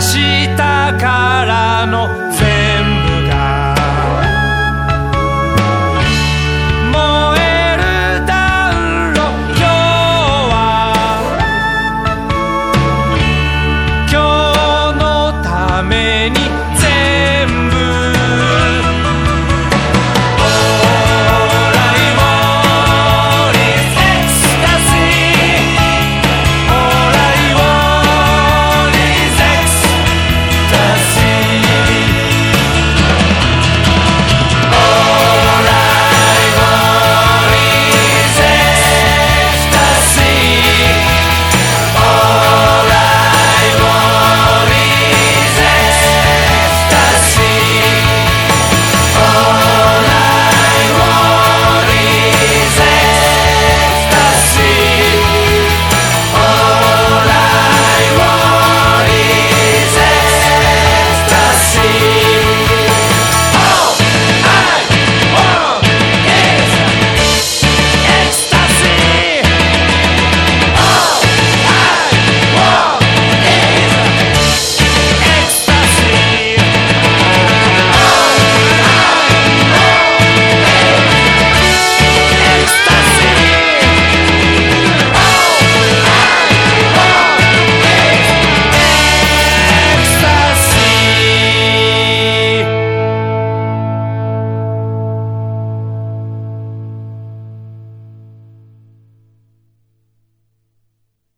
明日からの